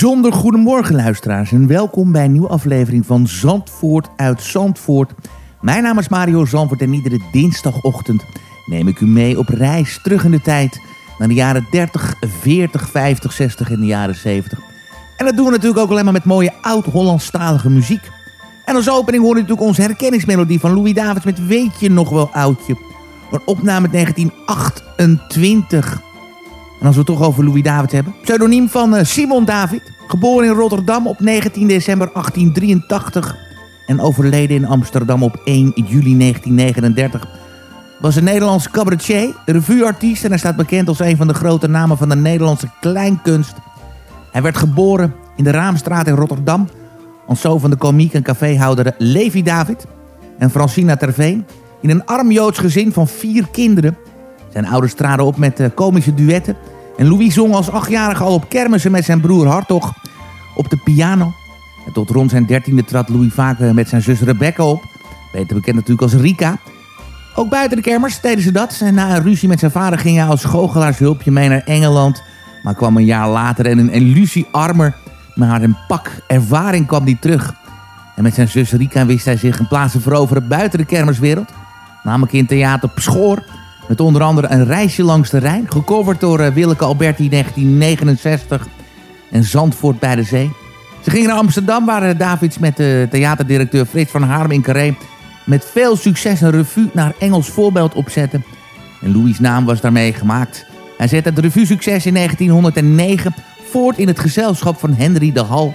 Bijzonder goedemorgen luisteraars en welkom bij een nieuwe aflevering van Zandvoort uit Zandvoort. Mijn naam is Mario Zandvoort en iedere dinsdagochtend neem ik u mee op reis terug in de tijd naar de jaren 30, 40, 50, 60 en de jaren 70. En dat doen we natuurlijk ook alleen maar met mooie oud-Hollandstalige muziek. En als opening hoor je natuurlijk onze herkenningsmelodie van Louis Davids met Weet je nog wel oudje. Een opname uit 1928. En als we het toch over Louis David hebben. Pseudoniem van eh, Simon David. Geboren in Rotterdam op 19 december 1883. En overleden in Amsterdam op 1 juli 1939. Was een Nederlandse cabaretier, revueartiest. En hij staat bekend als een van de grote namen van de Nederlandse kleinkunst. Hij werd geboren in de Raamstraat in Rotterdam als zo van de komiek en caféhouder Levi David en Francina Terveen. In een arm Joods gezin van vier kinderen. Zijn ouders traden op met uh, komische duetten. En Louis zong als achtjarige al op kermissen met zijn broer Hartog op de piano. En tot rond zijn dertiende trad Louis vaak met zijn zus Rebecca op. Beter bekend natuurlijk als Rika. Ook buiten de kermis deden ze dat. Na een ruzie met zijn vader ging hij als goochelaarshulpje mee naar Engeland. Maar kwam een jaar later en een illusie armer. Maar een pak ervaring kwam hij terug. En met zijn zus Rika wist hij zich een plaats te veroveren buiten de kermiswereld. Namelijk in theater Pschoor met onder andere een reisje langs de Rijn. Gecoverd door uh, Willeke Alberti 1969. En Zandvoort bij de Zee. Ze gingen naar Amsterdam waar uh, Davids met de theaterdirecteur Frits van Harm in Carré... met veel succes een revue naar Engels voorbeeld opzetten. En Louis' naam was daarmee gemaakt. Hij zette het revue succes in 1909 voort in het gezelschap van Henry de Hal.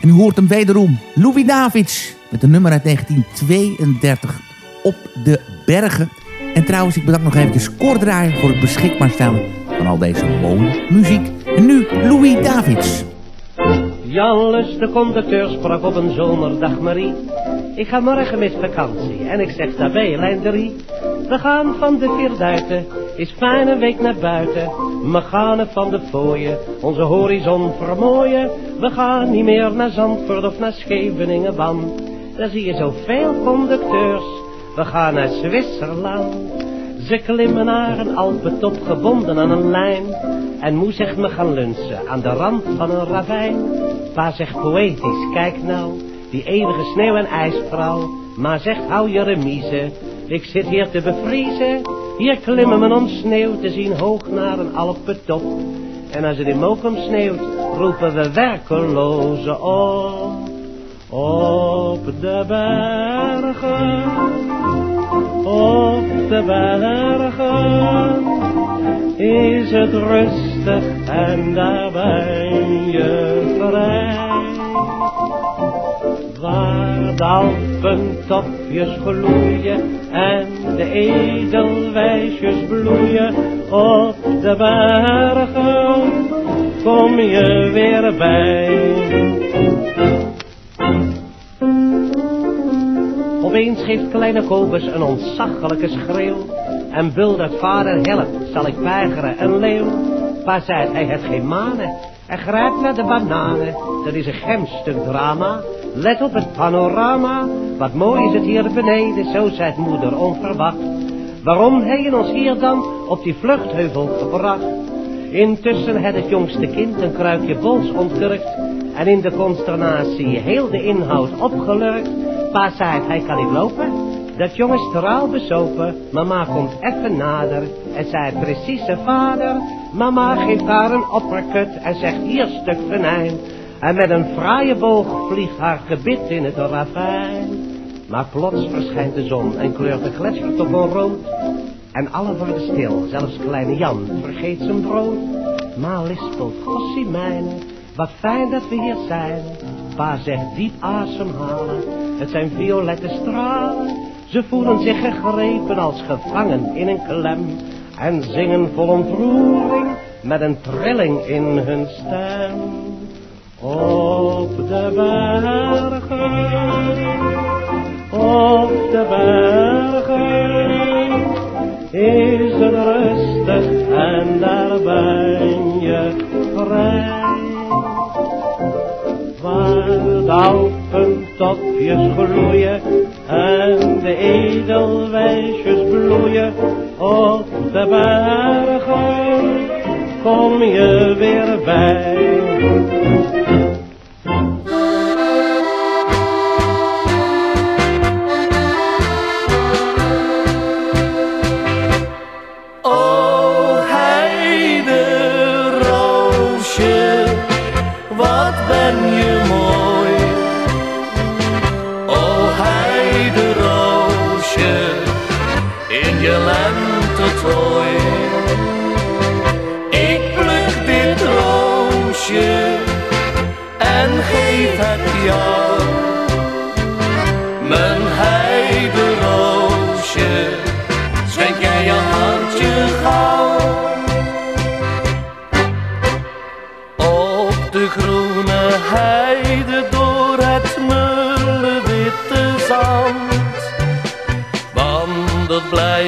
En u hoort hem wederom, Louis Davids, met een nummer uit 1932, Op de Bergen. En trouwens, ik bedank nog eventjes Kordraai voor het beschikbaar stellen van al deze mooie muziek. En nu Louis Davids. Jan Lus, de conducteur, sprak op een zomerdag Marie. Ik ga morgen met vakantie en ik zeg daarbij lijn 3. We gaan van de Vierduiten, is fijn een week naar buiten. Gaan van de fooien, onze horizon vermooien. We gaan niet meer naar Zandvoort of naar Scheveningen, want daar zie je zoveel conducteurs. We gaan naar Zwitserland. Ze klimmen naar een Alpentop gebonden aan een lijn. En moe zegt me gaan lunchen aan de rand van een ravijn. Pa zegt poëtisch, kijk nou, die eeuwige sneeuw- en ijsvrouw. Maar zegt hou je remise, ik zit hier te bevriezen. Hier klimmen we om sneeuw te zien hoog naar een Alpentop. En als het in Mokum sneeuwt, roepen we werkelozen op. Op de bergen, op de bergen, is het rustig en daar ben je vrij. Waar de alpentopjes gloeien en de edelwijsjes bloeien op de bergen, kom je weer bij. Opeens geeft kleine Kobus een ontzaglijke schreeuw. En buldert vader, help, zal ik weigeren een leeuw. Pa zei, hij heeft geen manen. En grijpt naar de bananen. Dat is een gemstuk drama. Let op het panorama. Wat mooi is het hier beneden, zo zei moeder onverwacht. Waarom heeft ons hier dan op die vluchtheuvel gebracht? Intussen had het jongste kind een kruikje bols ontkurkt. En in de consternatie heel de inhoud opgelurkt. Pa zei, hij kan niet lopen. Dat jong is toraal besopen. Mama komt even nader. En zei, precieze vader. Mama geeft haar een opperkut en zegt, hier stuk venijn. En met een fraaie boog vliegt haar gebit in het ravijn. Maar plots verschijnt de zon en kleurt de gletsertop rood. En alle worden stil, zelfs kleine Jan vergeet zijn brood. Maar lispelt, gossie mijne, wat fijn dat we hier zijn. Pa zegt diep ademhalen, het zijn violette stralen. Ze voelen zich gegrepen als gevangen in een klem. En zingen vol ontroering met een trilling in hun stem. Op de bergen, op de bergen, is het rustig en daar ben je vrij. De alpentopjes gloeien en de edelwijsjes bloeien op de bergen, kom je weer bij.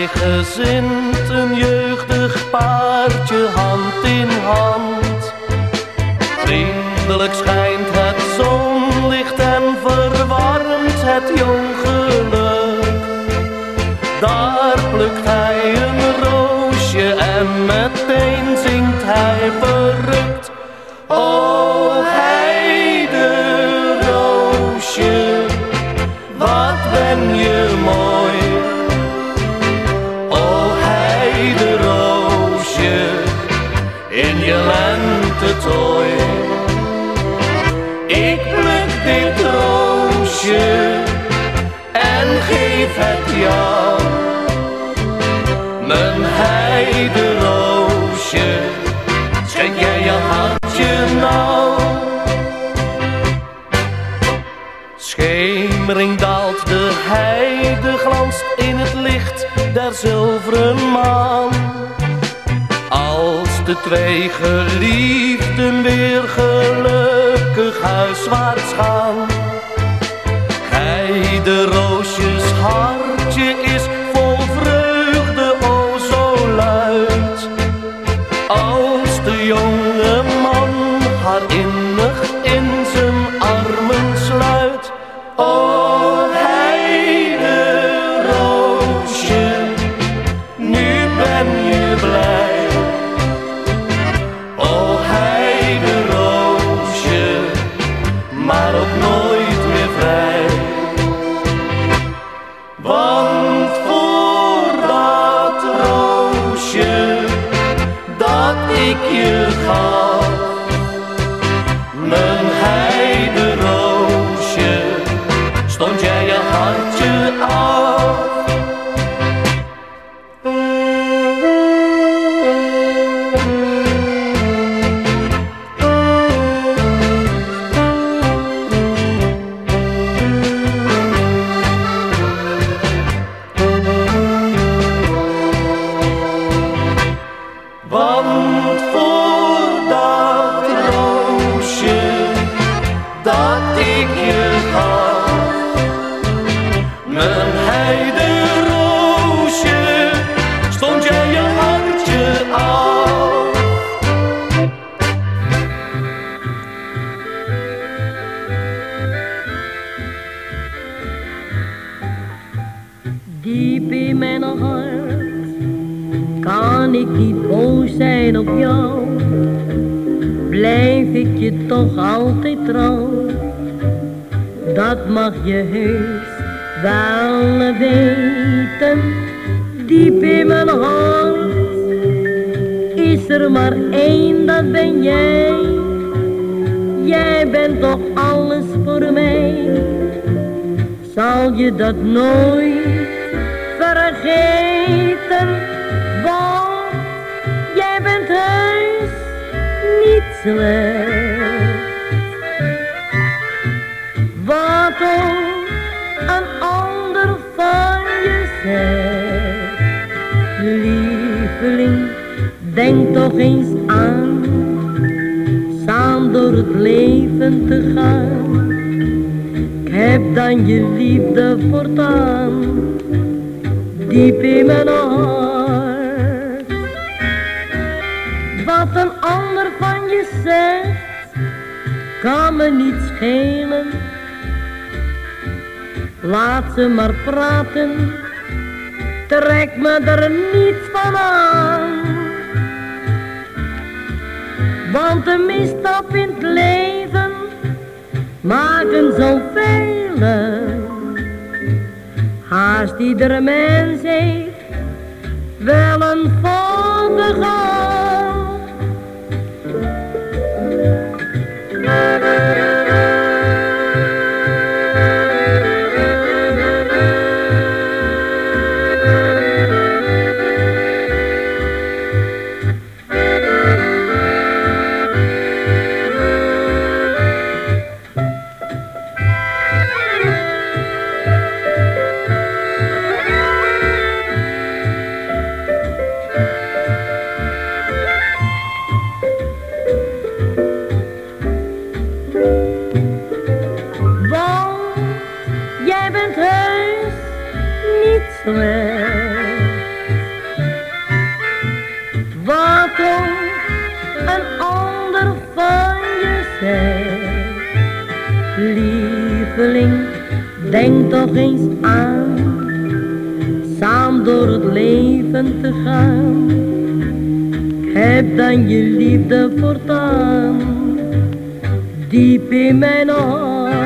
gezind, een jeugdig paardje hand in hand. Vriendelijk schijnt het zonlicht en verwarmt het jong geluk. Daar plukt hij een roosje en meteen zingt hij verrukt. daalt de heideglans in het licht der zilveren maan. Als de twee geliefden weer gelukkig huiswaarts gaan. Heideroosjes hartje is trek me er niets van aan. Want de misstap in het leven maken zoveel. Haast iedere mens heeft wel een volgende Heb dan je liefde voortaan, diep in mijn hart.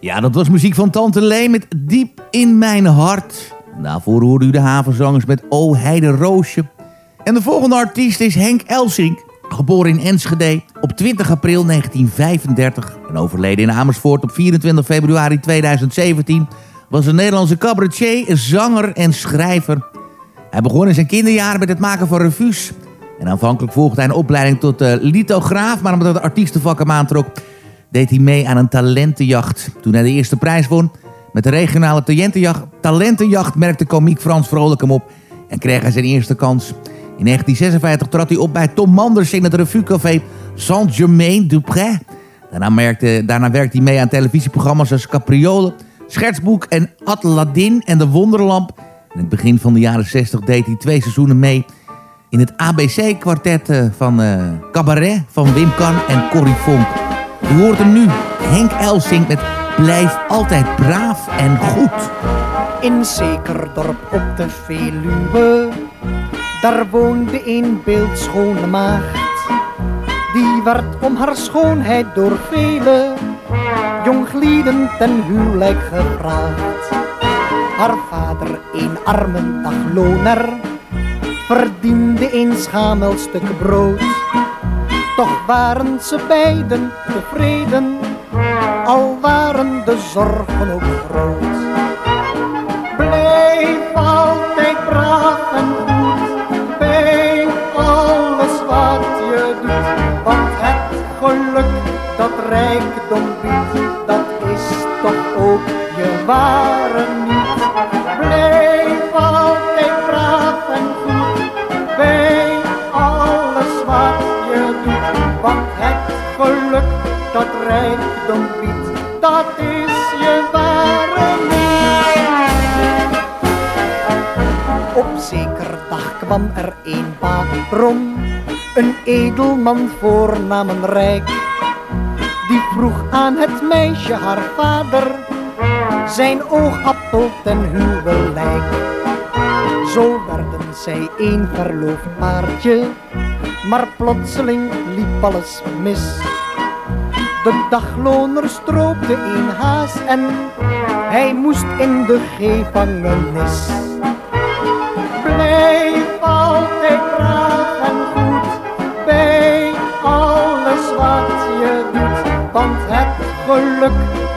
Ja, dat was muziek van Tante Lee met Diep in mijn hart. Daarvoor hoorde u de havenzangers met O Heide Roosje. En de volgende artiest is Henk Elsink. Geboren in Enschede op 20 april 1935 en overleden in Amersfoort op 24 februari 2017... was een Nederlandse cabaretier, zanger en schrijver. Hij begon in zijn kinderjaren met het maken van revues. En aanvankelijk volgde hij een opleiding tot uh, lithograaf... maar omdat de artiestenvak hem aantrok, deed hij mee aan een talentenjacht. Toen hij de eerste prijs won met de regionale talentenjacht, talentenjacht merkte komiek Frans Vrolijk hem op... en kreeg hij zijn eerste kans... In 1956 trad hij op bij Tom Manders in het revuecafé Saint-Germain-du-Pré. Daarna, merkte, daarna werkte hij mee aan televisieprogramma's als Capriole, Schertsboek en Atladin en de Wonderlamp. In het begin van de jaren 60 deed hij twee seizoenen mee in het ABC-kwartet eh, van uh, Cabaret van Wim Kan en Corrie Vonk. U hoort hem nu, Henk Elsink met Blijf altijd braaf en goed. In zeker dorp op de Veluwe daar woonde een beeldschone maagd. Die werd om haar schoonheid door vele jonglieden ten huwelijk gevraagd. Haar vader, een arme dagloner, verdiende een schamel stuk brood. Toch waren ze beiden tevreden, al waren de zorgen ook groot. Je ware niet. Blijf altijd braaf en goed bij alles wat je doet, want het geluk dat rijkdom biedt, dat is je ware niet. Op zeker dag kwam er een baron een edelman voornamen Rijk, die vroeg aan het meisje haar vader, zijn oogappel ten huwelijk. Zo werden zij een verloofd paardje, maar plotseling liep alles mis. De dagloner stroopte een haas en hij moest in de gevangenis. Blijf altijd braaf en Want het geluk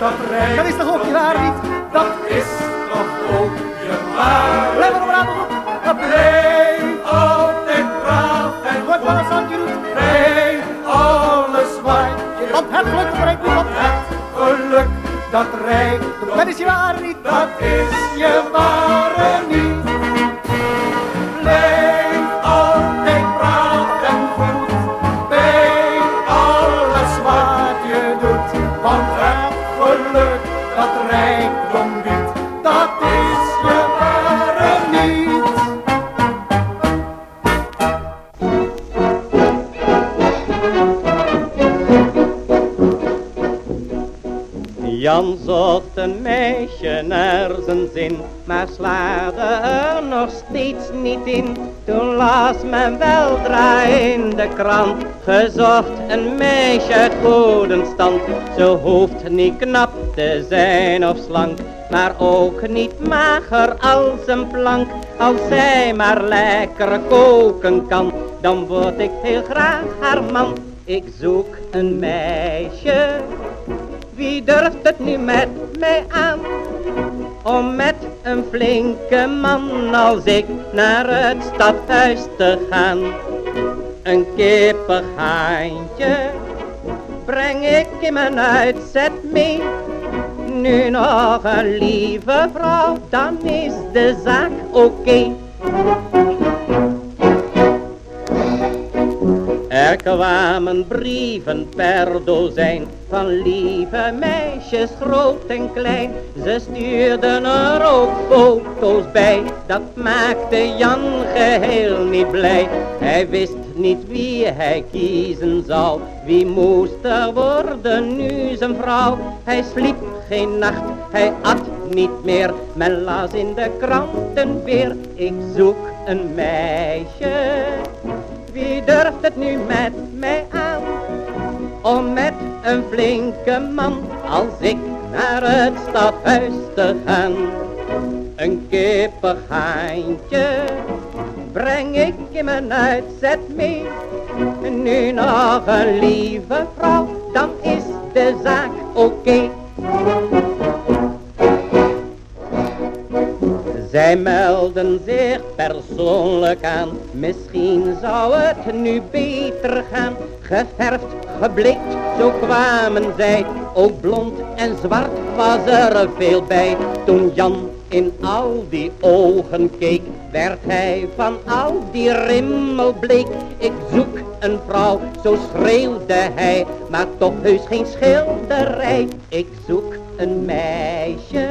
dat rijdt. Dat is toch ook je waar niet? Dat is toch ook je waar. Blijf maar braaf op. Blijf altijd braaf en goed wat een je doet. Blijf alles wat je Want het geluk brengt niet, want het geluk dat rijdt. Dat is je waar niet, dat meisje naar zijn zin, maar slaagde er nog steeds niet in. Toen las men weldra in de krant, gezocht een meisje uit goede stand. Ze hoeft niet knap te zijn of slank, maar ook niet mager als een plank. Als zij maar lekker koken kan, dan word ik heel graag haar man. Ik zoek een meisje wie durft het nu met mij aan? Om met een flinke man als ik naar het stadhuis te gaan. Een kippig haantje breng ik in mijn uitzet mee. Nu nog een lieve vrouw, dan is de zaak oké. Er kwamen brieven per dozijn van lieve meisjes groot en klein. Ze stuurden er ook foto's bij, dat maakte Jan geheel niet blij. Hij wist niet wie hij kiezen zou, wie moest er worden nu zijn vrouw. Hij sliep geen nacht, hij at niet meer, men las in de kranten weer. Ik zoek een meisje wie durft het nu met mij aan? Om met een flinke man als ik naar het stadhuis te gaan. Een kippig haantje breng ik in mijn uitzet mee. Nu nog een lieve vrouw, dan is de zaak oké. Zij melden zich persoonlijk aan, misschien zou het nu beter gaan. Geverfd, geblikt, zo kwamen zij, ook blond en zwart was er veel bij. Toen Jan in al die ogen keek, werd hij van al die rimmel bleek. Ik zoek een vrouw, zo schreeuwde hij, maar toch heus geen schilderij. Ik zoek een meisje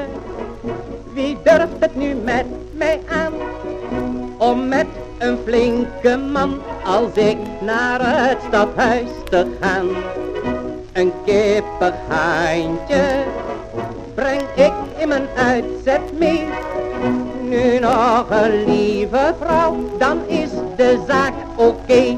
wie durft het nu met mij aan? Om met een flinke man als ik naar het stadhuis te gaan. Een kippig haantje breng ik in mijn uitzet mee. Nu nog een lieve vrouw, dan is de zaak oké.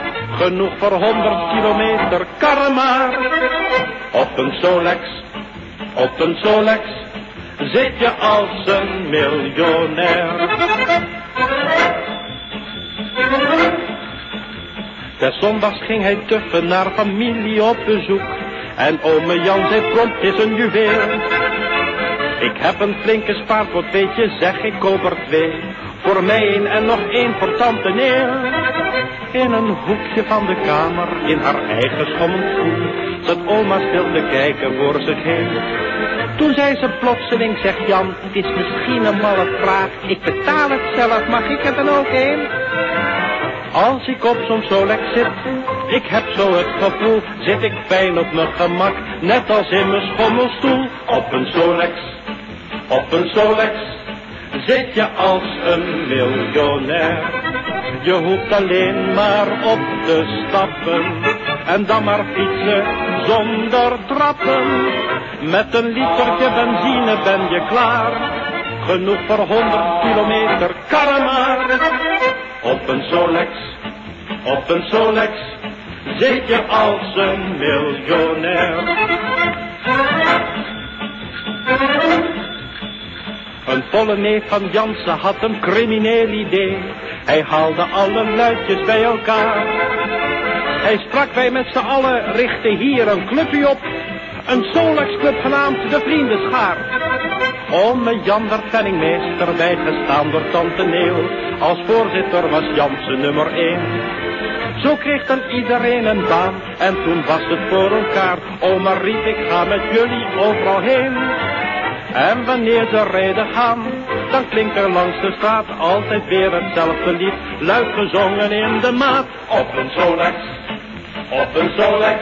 Genoeg voor 100 kilometer, karren maar. Op een Solex, op een Solex, zit je als een miljonair. Des zondags ging hij tuffen naar familie op bezoek. En ome Jan zei prompt is een juweel. Ik heb een flinke spaarpot, weet je, zeg ik koop er twee. Voor mij een en nog één voor tante neer. In een hoekje van de kamer, in haar eigen schommelschoen, zat oma stil te kijken voor zich heen. Toen zei ze plotseling, zegt Jan, het is misschien een malle vraag, ik betaal het zelf, mag ik er dan ook een? Als ik op zo'n Solex zit, ik heb zo het gevoel, zit ik fijn op mijn gemak, net als in mijn schommelstoel. Op een Solex, op een Solex, zit je als een miljonair. Je hoeft alleen maar op te stappen en dan maar fietsen zonder trappen. Met een litertje benzine ben je klaar, genoeg voor 100 kilometer karren maar. Op een Solex, Op een Solex zit je als een miljonair. Een volle neef van Jansen had een crimineel idee. Hij haalde alle luidjes bij elkaar. Hij sprak wij met z'n allen, richtte hier een clubje op. Een Solex-club genaamd de Vriendenschaar. Ome Jan werd penningmeester, bijgestaan door Tante Neel. Als voorzitter was Jansen nummer 1. Zo kreeg dan iedereen een baan en toen was het voor elkaar. Oma riep, ik ga met jullie overal heen. En wanneer ze rijden gaan, dan klinkt er langs de straat altijd weer hetzelfde lied. Luid gezongen in de maat. Op een Solex, op een Solex,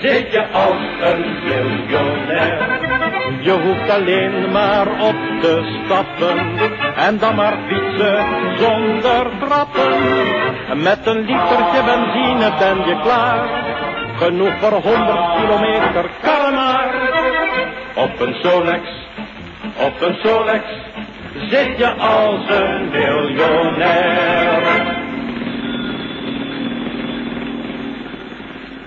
zit je als een miljonair. Je hoeft alleen maar op te stappen en dan maar fietsen zonder trappen. Met een litertje benzine ben je klaar. Genoeg voor 100 kilometer, kan maar. Op een Solex, op een Solex, zit je als een miljonair.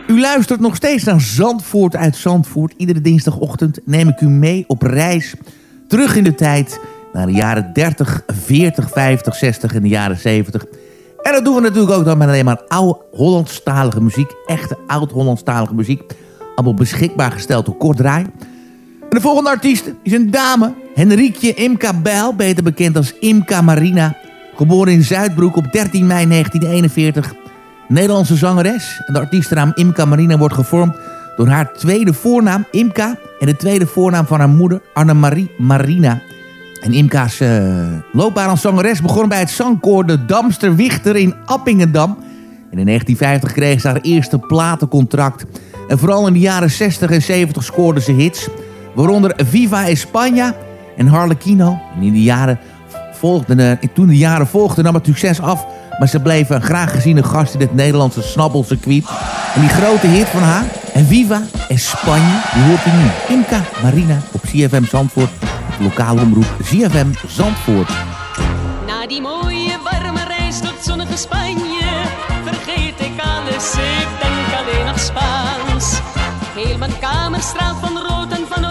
U luistert nog steeds naar Zandvoort uit Zandvoort. Iedere dinsdagochtend neem ik u mee op reis terug in de tijd... naar de jaren 30, 40, 50, 60 en de jaren 70. En dat doen we natuurlijk ook dan met alleen maar oude Hollandstalige muziek. Echte oud-Hollandstalige muziek. Allemaal beschikbaar gesteld door Kort Draai. En de volgende artiest is een dame. Henrietje Imka Bijl, beter bekend als Imka Marina. Geboren in Zuidbroek op 13 mei 1941... Nederlandse zangeres. En de artiestennaam Imka Marina wordt gevormd door haar tweede voornaam Imka... en de tweede voornaam van haar moeder Annemarie Marina. En Imka's uh, loopbaan als zangeres begon bij het zangkoor De Damster Wichter in Appingedam. En in 1950 kreeg ze haar eerste platencontract. En vooral in de jaren 60 en 70 scoorde ze hits... waaronder Viva España en Harlequino. En in de jaren volgden, uh, toen de jaren volgden nam het succes af... Maar ze bleef een graag geziene gast in het Nederlandse snabbelcircuit. En die grote hit van haar, en Viva España, die hoort u nu. Imka Marina op CFM Zandvoort. Lokale omroep CFM Zandvoort. Na die mooie warme reis tot zonnige Spanje vergeet ik alles, ik denk alleen nog Spaans. Heel mijn kamer straalt van rood en van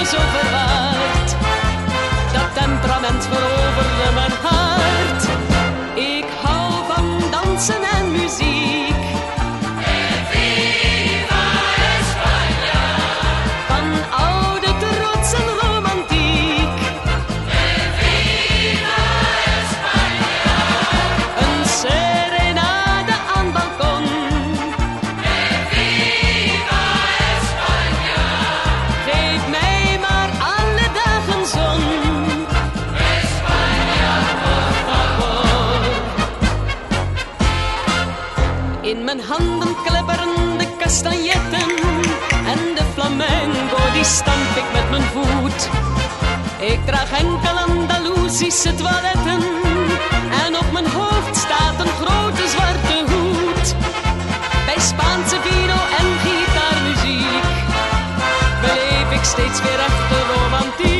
me zo verwaard. Dat temperament veroverde kastanjetten en de flamenco die stamp ik met mijn voet. Ik draag enkel Andalusische toiletten en op mijn hoofd staat een grote zwarte hoed. Bij Spaanse vino en gitaarmuziek beleef ik steeds weer echte romantiek.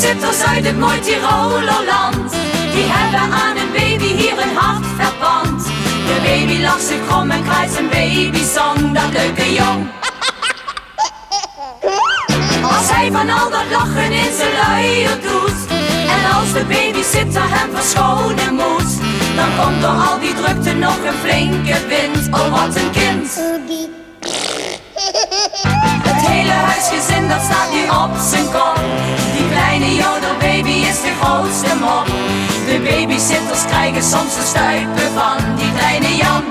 Babysitters uit het mooi Tirolerland. Die hebben aan een baby hier een hart verpand. De baby lacht zich krom en krijgt zijn babysong Dat leuke jong. Als hij van al dat lachen in zijn luier doet. En als de babysitter hem verschonen moet. Dan komt door al die drukte nog een flinke wind. Oh wat een kind huisgezin dat staat nu op zijn kop. Die kleine jodelbaby is de grootste mop. De babysitters krijgen soms de stuipen van die kleine Jan.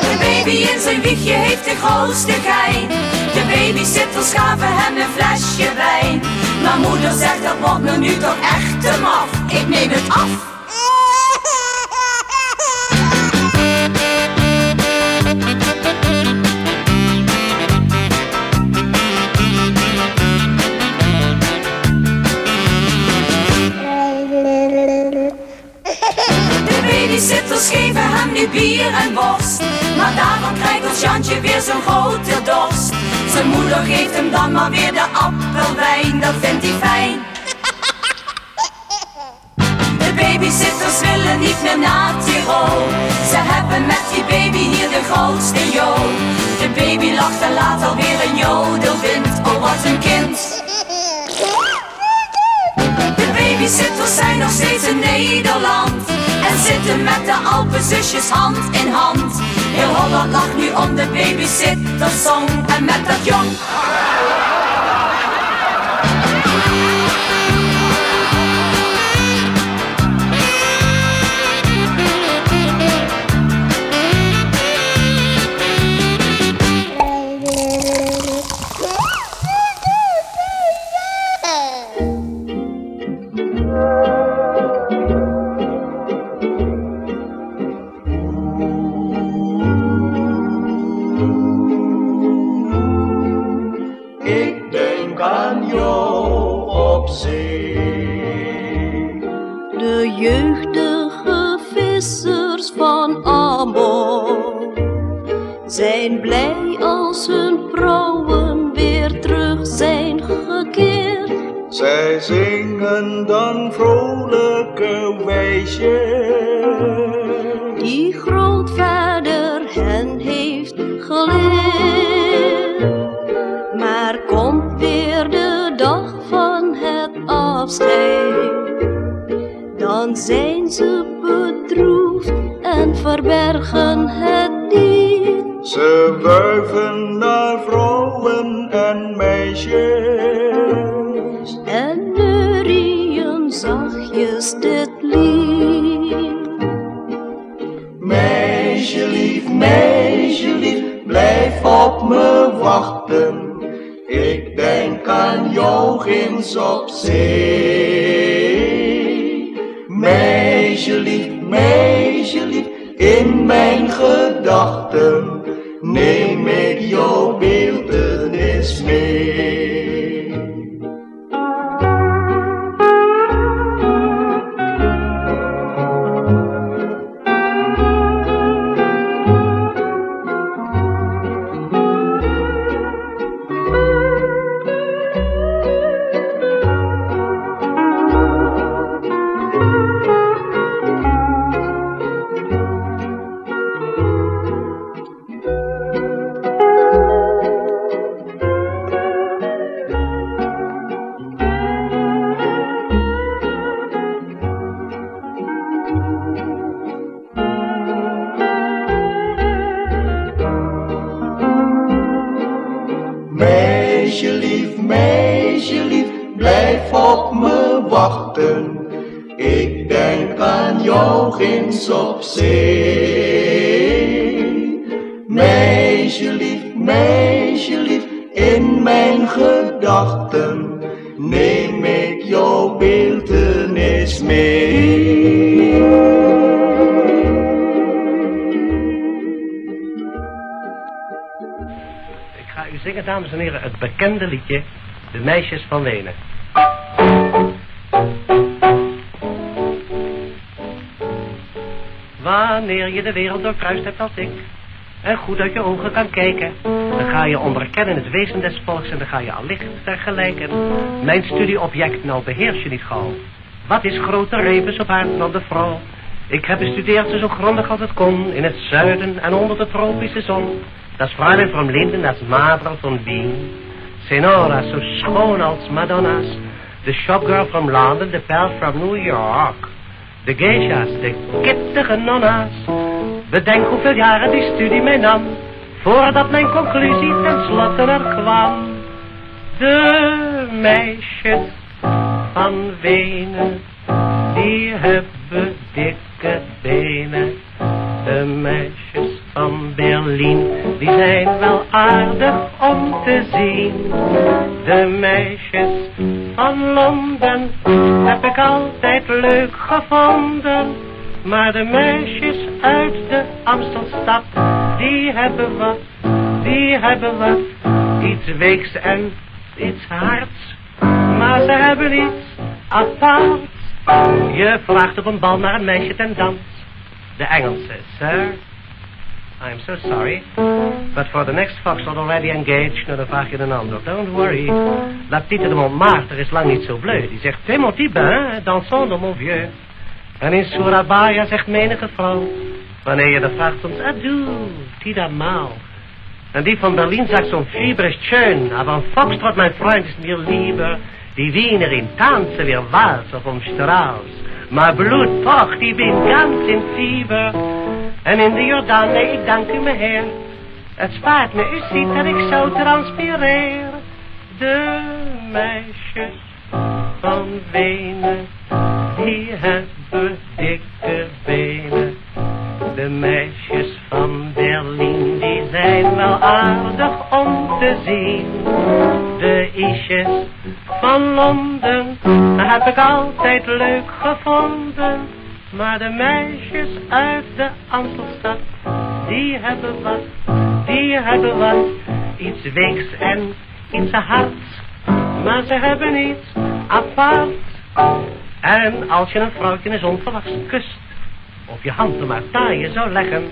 De baby in zijn wiegje heeft de grootste gein. De babysitters gaven hem een flesje wijn. Maar moeder zegt dat wordt me nu toch echt te maf. Ik neem het af. Bier en worst. Maar daarvan krijgt ons Jantje weer zo'n grote dorst. Zijn moeder geeft hem dan maar weer de appelwijn, dat vindt hij fijn. De babysitters willen niet meer naar Tirol. Ze hebben met die baby hier de grootste jood. De baby lacht en laat alweer een jodelwind. Oh, wat een kind. De babysitters zijn nog steeds in Nederland En zitten met de Alpenzusjes hand in hand. Heel Holland lacht nu om de babysittersong En met dat jong jou op zee. De jeugdige vissers van Amo zijn blij als hun vrouwen weer terug zijn gekeerd. Zij zingen dan vrolijke wijsjes. Die grootvader hen heeft geleerd. Dan zijn ze bedroefd en verbergen het niet. Ze wuiven naar vrouwen en meisjes. Jou ginds op zee. Meisje lief, meisje lief, blijf op me wachten. Ik denk aan jou ginds op zee. Meisje lief, meisje lief, in mijn gedachten. Nee. Dames en heren, het bekende liedje De Meisjes van Wenen. Wanneer je de wereld doorkruist hebt als ik en goed uit je ogen kan kijken, dan ga je onderkennen het wezen des volks en dan ga je allicht vergelijken. Mijn studieobject nou beheers je niet gauw. Wat is grote rebus op aarde dan de vrouw? Ik heb bestudeerd ze zo grondig als het kon, in het zuiden en onder de tropische zon. Dat is Fräulein van Linden, dat is Madra van Wien. Senora, zo schoon als Madonna's. De shopgirl from London, de pels from New York. De geisha's, de kittige nonna's. Bedenk hoeveel jaren die studie mij nam, voordat mijn conclusie ten slotte er kwam. De meisjes van Wenen, die hebben dikke benen. De meisjes van Berlijn, die zijn wel aardig om te zien. De meisjes van Londen heb ik altijd leuk gevonden. Maar de meisjes uit de Amstelstad, die hebben wat, die hebben wat. Iets weeks en iets hards, maar ze hebben iets aparts. Je vraagt op een bal naar een meisje ten dans. De Engelse, sir. I'm so sorry, but for the next foxtrot already engaged. Nou, dan vraag je een ander. Don't worry. La petite de Montmartre is lang niet zo bleu. Die zegt, t'es mon bain, dansons de mon vieux. En in Surabaya zegt menige vrouw, wanneer je de vraagt soms adieu, tida mau. En die van Berlin zegt zo'n fiebrig schön, aber Foxtrot, mein Freund, ist mir lieber. Die Wiener in tanzen wir Walzer vom Strauß. Maar bloed pocht, die bin ganz in Fieber. En in de Jordaan, nee, ik dank u me heer. Het spaart me, u ziet dat ik zo transpireer. De meisjes van Wenen, die hebben dikke benen. De meisjes van Berlijn, die zijn wel aardig om te zien. De isjes van Londen, heb ik altijd leuk gevonden. Maar de meisjes uit de Amstelstad, die hebben wat, die hebben wat. Iets weeks en iets hards, maar ze hebben iets apart. En als je een vrouwtje eens onverwachts kust, of je hand er maar taaien zou leggen,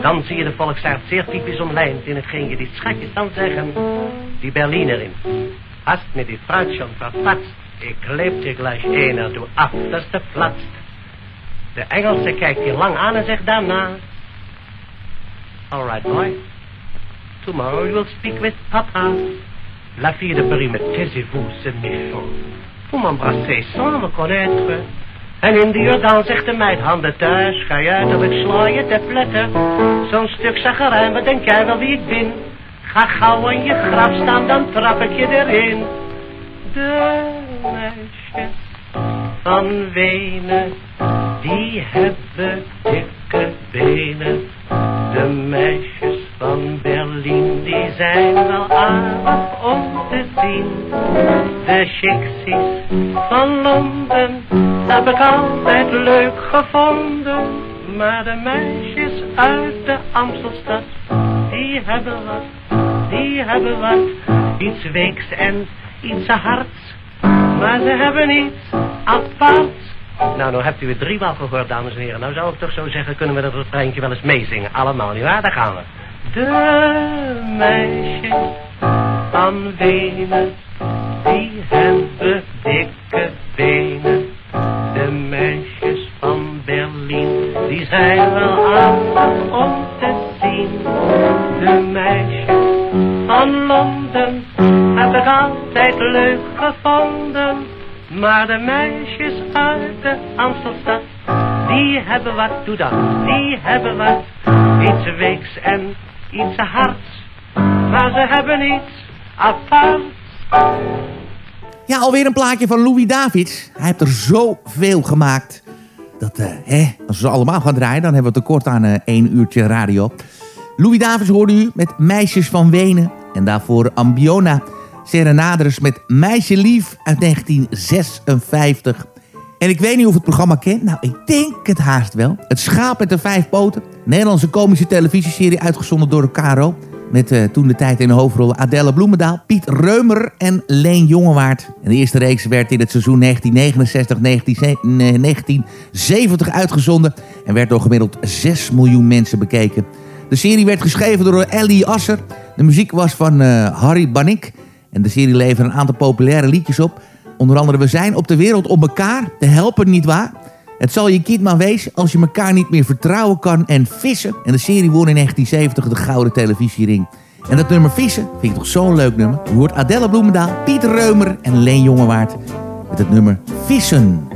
dan zie je de volksaard zeer typisch omlijnd in hetgeen je die schatjes dan zeggen. Die Berlinerin, hast mir die Fruit schon verpatst, ik leep dir gleich einer, du achterste platst. De Engelse kijkt je lang aan en zegt daarna, Alright boy, tomorrow you will speak with papa. La fille de Paris me taisez-vous, c'est méchant. Vous m'embrassez sans me connaître. En in de Jordaan zegt de meid, handen thuis, ga je uit of ik sla je te pletten. Zo'n stuk zagerijn, wat denk jij wel wie ik ben? Ga gauw aan je graf staan, dan trap ik je erin. De meisjes van Wenen, die hebben dikke benen. De meisjes van Berlijn, die zijn wel aardig om te zien. De chixies van Londen, heb ik altijd leuk gevonden. Maar de meisjes uit de Amstelstad, die hebben wat, die hebben wat. Iets weeks en iets hards, maar ze hebben iets aparts. Nou, nou hebt u het driemaal gehoord, dames en heren. Nou zou ik toch zo zeggen, kunnen we dat refreintje wel eens meezingen. Allemaal, nietwaar? Daar gaan we. De meisjes van Wenen, die hebben dikke benen. De meisjes van Berlijn, die zijn wel aardig om te zien. De meisjes van Londen, heb ik altijd leuk gevonden. Maar de meisjes uit de Amstelstad, die hebben wat, doe dan, die hebben wat. Iets weeks en iets hards, maar ze hebben iets aparts. Ja, alweer een plaatje van Louis Davids. Hij heeft er zoveel gemaakt. Dat, eh, hè, als we ze allemaal gaan draaien, dan hebben we tekort aan uh, één uurtje radio. Louis Davids hoorde u met Meisjes van Wenen. En daarvoor Ambiona Serenaders met Meisje Lief uit 1956. En ik weet niet of het programma kent. Nou, ik denk het haast wel. Het schaap met de vijf poten. Nederlandse komische televisieserie uitgezonden door de KRO. Met uh, toen de tijd in de hoofdrollen Adelle Bloemendaal, Piet Reumer en Leen Jongewaard. En de eerste reeks werd in het seizoen 1969-1970 uitgezonden. En werd door gemiddeld 6 miljoen mensen bekeken. De serie werd geschreven door Ellie Asser. De muziek was van uh, Harry Banik. En de serie leverde een aantal populaire liedjes op. Onder andere We zijn op de wereld om elkaar te helpen, niet waar? Het zal je kind maar wezen als je elkaar niet meer vertrouwen kan en vissen. En de serie won in 1970 de Gouden Televisiering. En dat nummer Vissen vind ik toch zo'n leuk nummer. Je hoort Adelle Bloemendaal, Pieter Reumer en Leen Jongewaard met het nummer Vissen.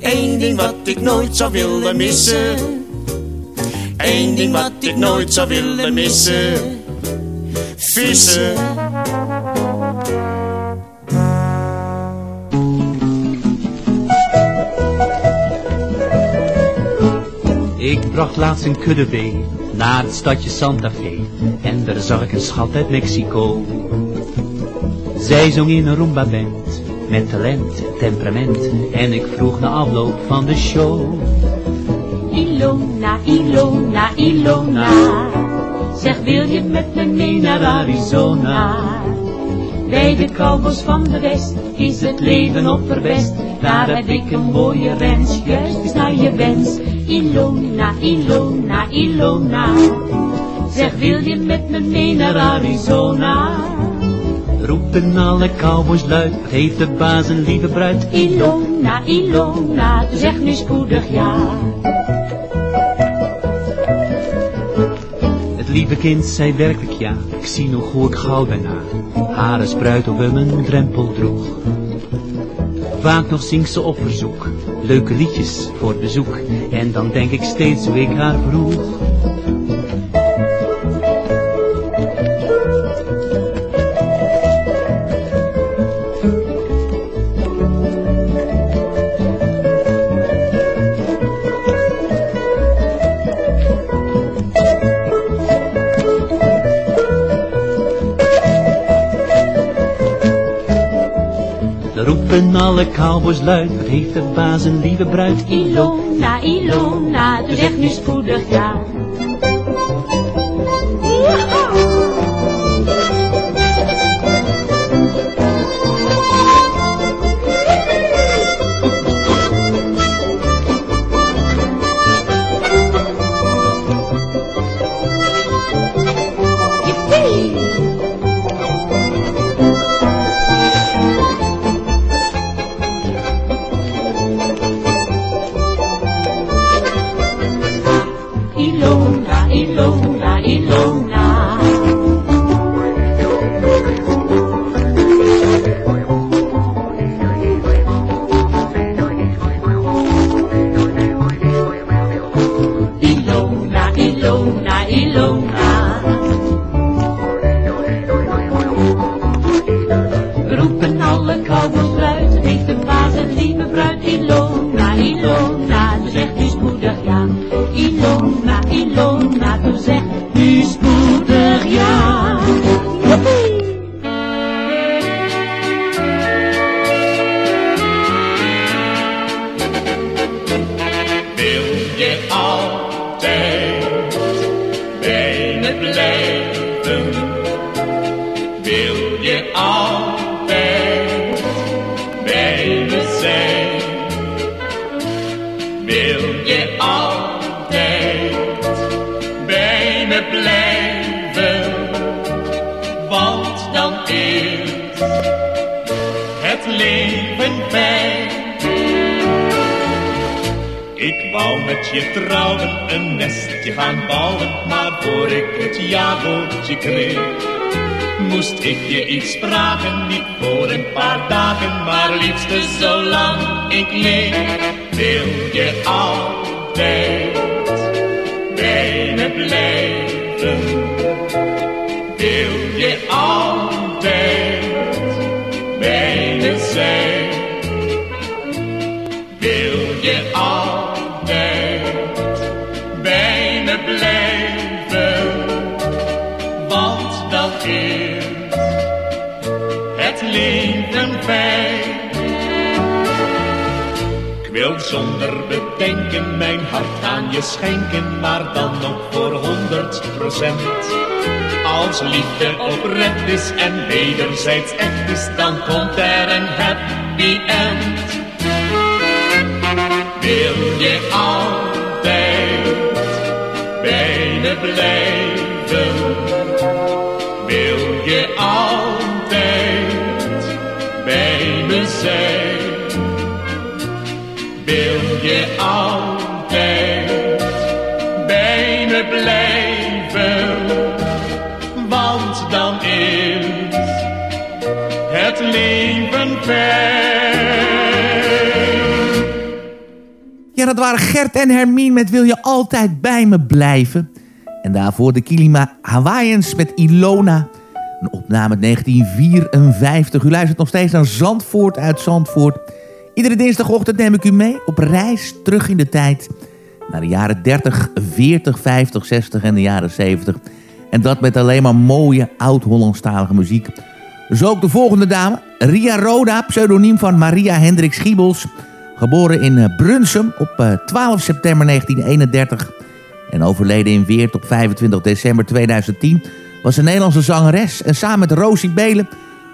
Eén ding wat ik nooit zou willen missen. Eén ding wat ik nooit zou willen missen. Vissen. Ik bracht laatst een kudde mee naar het stadje Santa Fe. En daar zag ik een schat uit Mexico. Zij zong in een rumba band met talent, temperament. En ik vroeg na afloop van de show. Ilona, Ilona, Ilona. Zeg wil je met me mee naar Arizona? Bij de cowboys van de west is het leven opperbest. Daar heb ik een mooie wens, juist is naar je wens. Ilona, Ilona, Ilona. Zeg wil je met me mee naar Arizona? Roepen alle cowboys luid, wat heeft de baas een lieve bruid? Ilona, Ilona, zeg nu spoedig ja. Het lieve kind zei werkelijk ja, ik zie nog hoe ik gauw daarna haren spruit op hem een drempel droeg. Vaak nog zingt ze op verzoek, leuke liedjes voor bezoek, en dan denk ik steeds hoe ik haar vroeg. Alle cowboys luid, wat heeft de baas een lieve bruid? Ilona, Ilona, doe zeg nu spoedig ja. Je altijd bij me zijn. Wil je altijd bij me blijven, want dan is het leven fijn. Ik wil zonder bedenken mijn hart aan je schenken, maar dan nog voor honderd procent. Als liefde oprecht is en wederzijds echt is, dan komt er een happy end. Wil je altijd bij me blijven? Wil je altijd bij me zijn? Ja, dat waren Gert en Hermine met Wil je altijd bij me blijven. En daarvoor de Kilima Hawaiians met Ilona. Een opname uit 1954. U luistert nog steeds naar Zandvoort uit Zandvoort. Iedere dinsdagochtend neem ik u mee op reis terug in de tijd. Naar de jaren 30, 40, 50, 60 en de jaren 70. En dat met alleen maar mooie oud-Hollandstalige muziek. Zo ook de volgende dame. Ria Roda, pseudoniem van Maria Hendricks Giebels. Geboren in eh, Brunsum op eh, 12 september 1931 en overleden in Weert op 25 december 2010... was een Nederlandse zangeres en samen met Rosie Belen...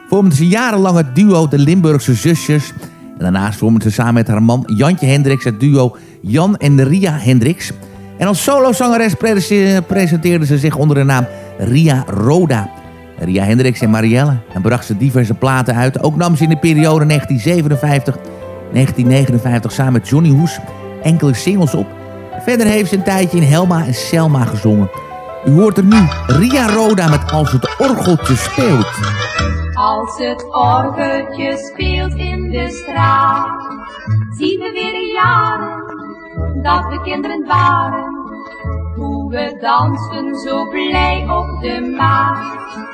vormden ze jarenlang het duo De Limburgse Zusjes... En daarnaast vormden ze samen met haar man Jantje Hendricks het duo Jan en Ria Hendricks. En als solozangeres prese- presenteerde ze zich onder de naam Ria Roda. Ria Hendricks en Marielle en bracht ze diverse platen uit. Ook nam ze in de periode 1957 1959 samen met Johnny Hoes enkele singles op. Verder heeft ze een tijdje in Helma en Selma gezongen. U hoort er nu Ria Roda met Als het orgeltje speelt. Als het orgeltje speelt in de straat, zien we weer de jaren dat we kinderen waren. Hoe we dansen zo blij op de maat.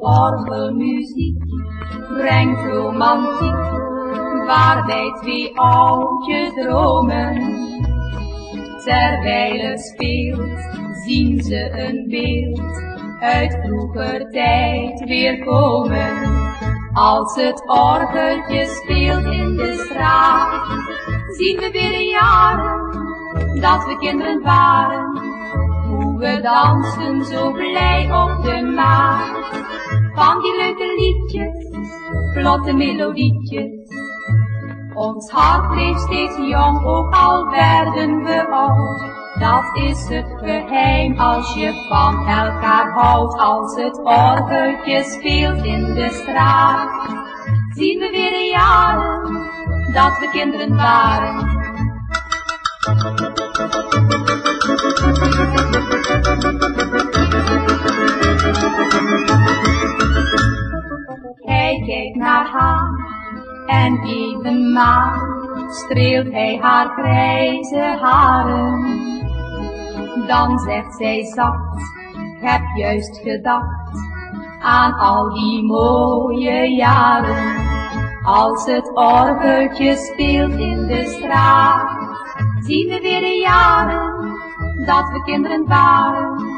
Orgelmuziek brengt romantiek, waarbij twee oudjes dromen. Terwijl het speelt, zien ze een beeld uit vroeger tijd weer komen. Als het orgeltje speelt in de straat, zien we weer jaren dat we kinderen waren. We dansen zo blij op de maat. Van die leuke liedjes, vlotte melodietjes. Ons hart bleef steeds jong, ook al werden we oud. Dat is het geheim als je van elkaar houdt. Als het orgeltje speelt in de straat, zien we weer de jaren dat we kinderen waren. En evenmaal streelt hij haar grijze haren. Dan zegt zij zacht heb juist gedacht aan al die mooie jaren. Als het orgeltje speelt in de straat, zien we weer de jaren dat we kinderen waren.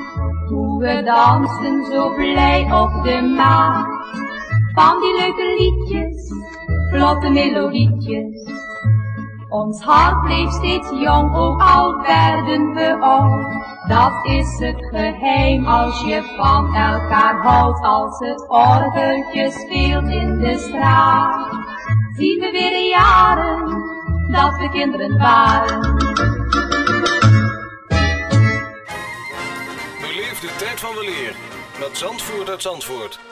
Hoe we dansen zo blij op de maat. Van die leuke liedjes, vlotte melodietjes. Ons hart bleef steeds jong, ook al werden we oud. Dat is het geheim als je van elkaar houdt. Als het orgeltje speelt in de straat. Zien we weer de jaren dat we kinderen waren. Beleef de tijd van weleer met Zandvoort uit Zandvoort.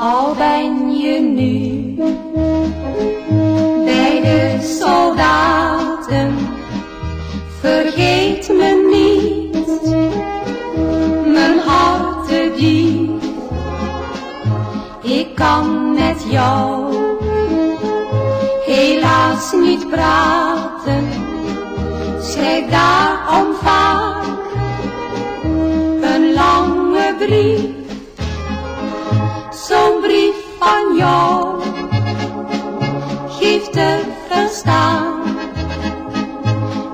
Al ben je nu bij de soldaten, vergeet me niet, mijn hart diep. Ik kan met jou helaas niet praten, schrijf daarom van geeft te verstaan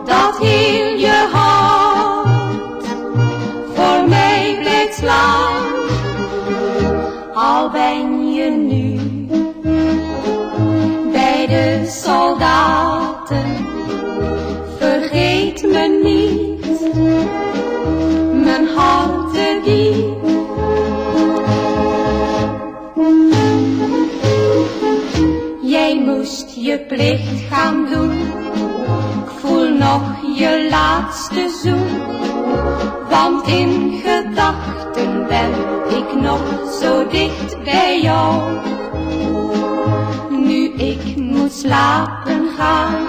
dat heel je hart voor mij blijft slaan. Al ben plicht gaan doen. Ik voel nog je laatste zoen. Want in gedachten ben ik nog zo dicht bij jou. Nu ik moet slapen gaan,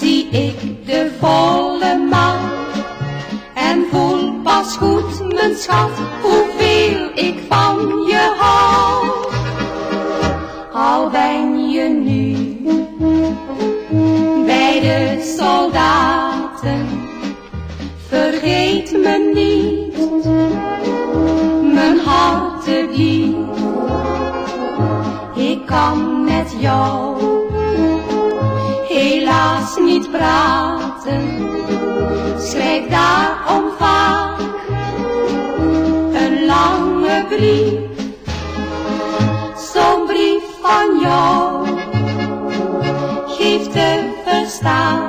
zie ik de volle maan. En voel pas goed, mijn schat, hoeveel ik van kan met jou helaas niet praten, schrijf daarom vaak een lange brief zo'n brief van jou. Geeft te verstaan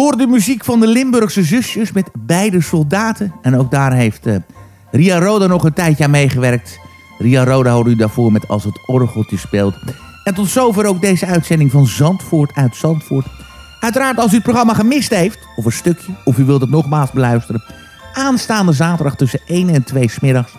U hoort de muziek van de Limburgse zusjes met beide soldaten. En ook daar heeft eh, Ria Roda nog een tijdje aan meegewerkt. Ria Roda hoorde u daarvoor met Als het orgeltje speelt. En tot zover ook deze uitzending van Zandvoort uit Zandvoort. Uiteraard als u het programma gemist heeft, of een stukje, of u wilt het nogmaals beluisteren. Aanstaande zaterdag tussen 1 en 2 smiddags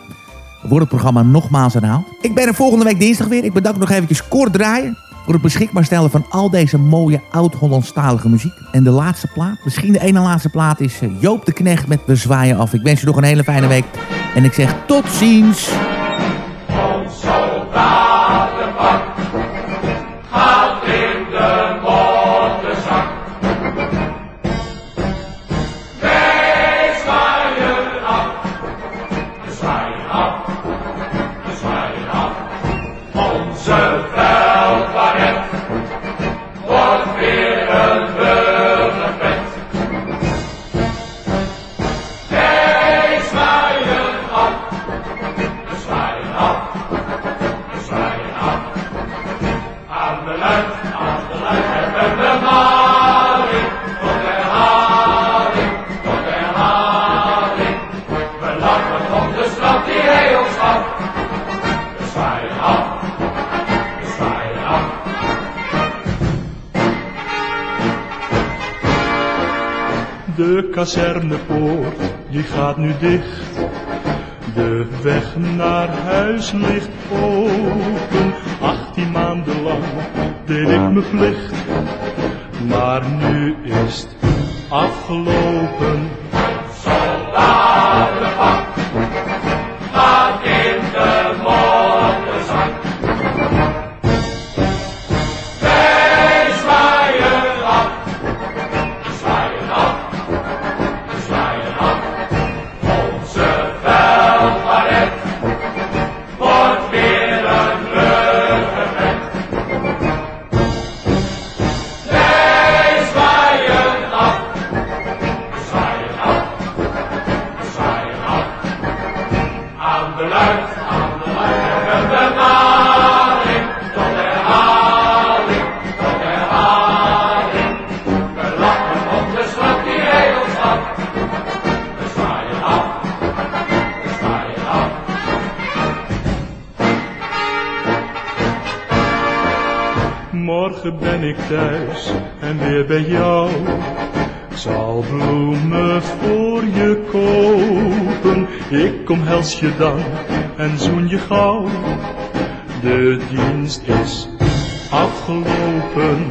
wordt het programma nogmaals herhaald. Ik ben er volgende week dinsdag weer. Ik bedank nog eventjes kort draaien voor het beschikbaar stellen van al deze mooie oud-Hollandstalige muziek. En de laatste plaat, misschien de ene laatste plaat, is eh, Joop de Knecht met We zwaaien af. Ik wens u nog een hele fijne week. En ik zeg tot ziens. De kazernepoort, die gaat nu dicht. De weg naar huis ligt open. Achttien maanden lang deed ik mijn plicht. Maar nu is het afgelopen. Omhels je dan en zoen je gauw. De dienst is afgelopen.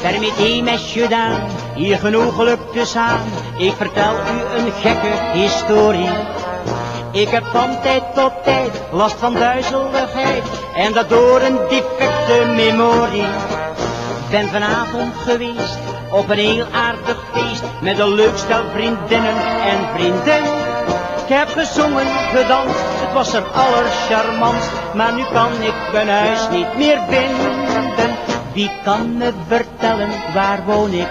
Permitteer mesje dan, hier genoeg geluk te staan. Ik vertel u een gekke historie. Ik heb van tijd tot tijd last van duizeligheid en dat door een defecte memorie. Ben vanavond geweest op een heel aardig feest met een leuk stel vriendinnen en vrienden. Ik heb gezongen, gedanst, het was er allercharmantst, maar nu kan ik mijn huis niet meer vinden. Wie kan me vertellen waar woon ik?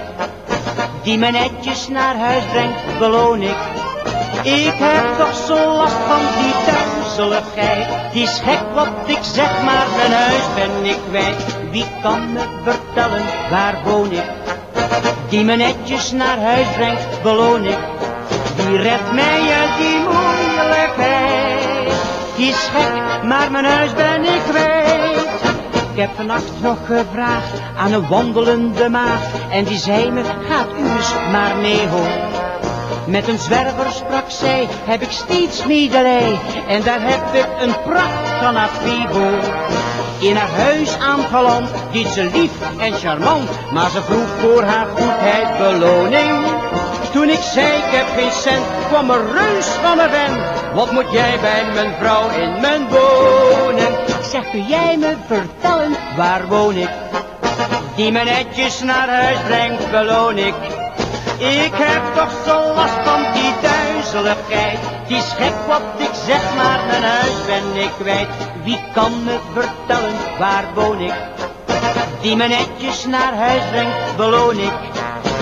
Die me netjes naar huis brengt, beloon ik. Ik heb toch zo last van die duizeligheid. Die is gek wat ik zeg, maar mijn huis ben ik kwijt. Wie kan me vertellen waar woon ik? Die me netjes naar huis brengt, beloon ik. Die redt mij uit die moeilijkheid. Die is gek, maar mijn huis ben ik kwijt. Ik heb vannacht nog gevraagd aan een wandelende maag. En die zei me, gaat u maar mee hoor. Met een zwerver sprak zij, heb ik steeds medelij. En daar heb ik een pracht van haar. In haar huis aangeland, deed ze lief en charmant. Maar ze vroeg voor haar goedheid beloning. Toen ik zei, ik heb geen cent, kwam er reus van een vent. Wat moet jij bij mijn vrouw in mijn woning? Ik zeg, kun jij me vertellen, waar woon ik? die me netjes naar huis brengt, beloon ik. Ik heb toch zo last van die duizeligheid. Het is gek wat ik zeg, maar mijn huis ben ik kwijt. Wie kan me vertellen, waar woon ik? Die me netjes naar huis brengt, beloon ik.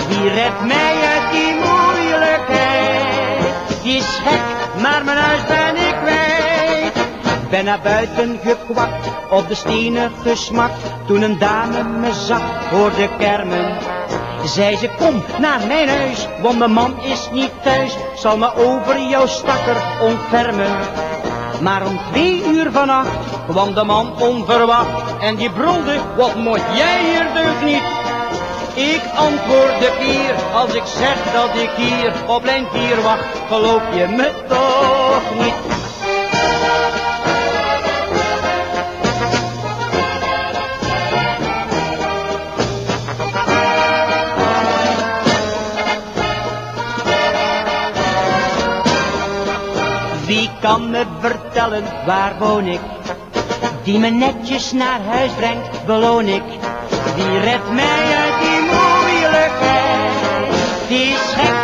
Wie redt mij uit die moeilijkheid? Die is gek, maar mijn huis ben ik kwijt. Ben naar buiten gekwakt, op de stenen gesmakt. Toen een dame me zag, hoorde kermen. Zei ze, kom naar mijn huis, want mijn man is niet thuis. Zal me over jouw stakker ontfermen. Maar om twee uur vannacht kwam de man onverwacht. En die brulde, wat moet jij hier deugd niet? Ik antwoordde vier, als ik zeg dat ik hier op lijn 4 wacht, geloof je me toch niet? Wie kan me vertellen, waar woon ik? Die me netjes naar huis brengt, beloon ik. Wie redt mij He's happy.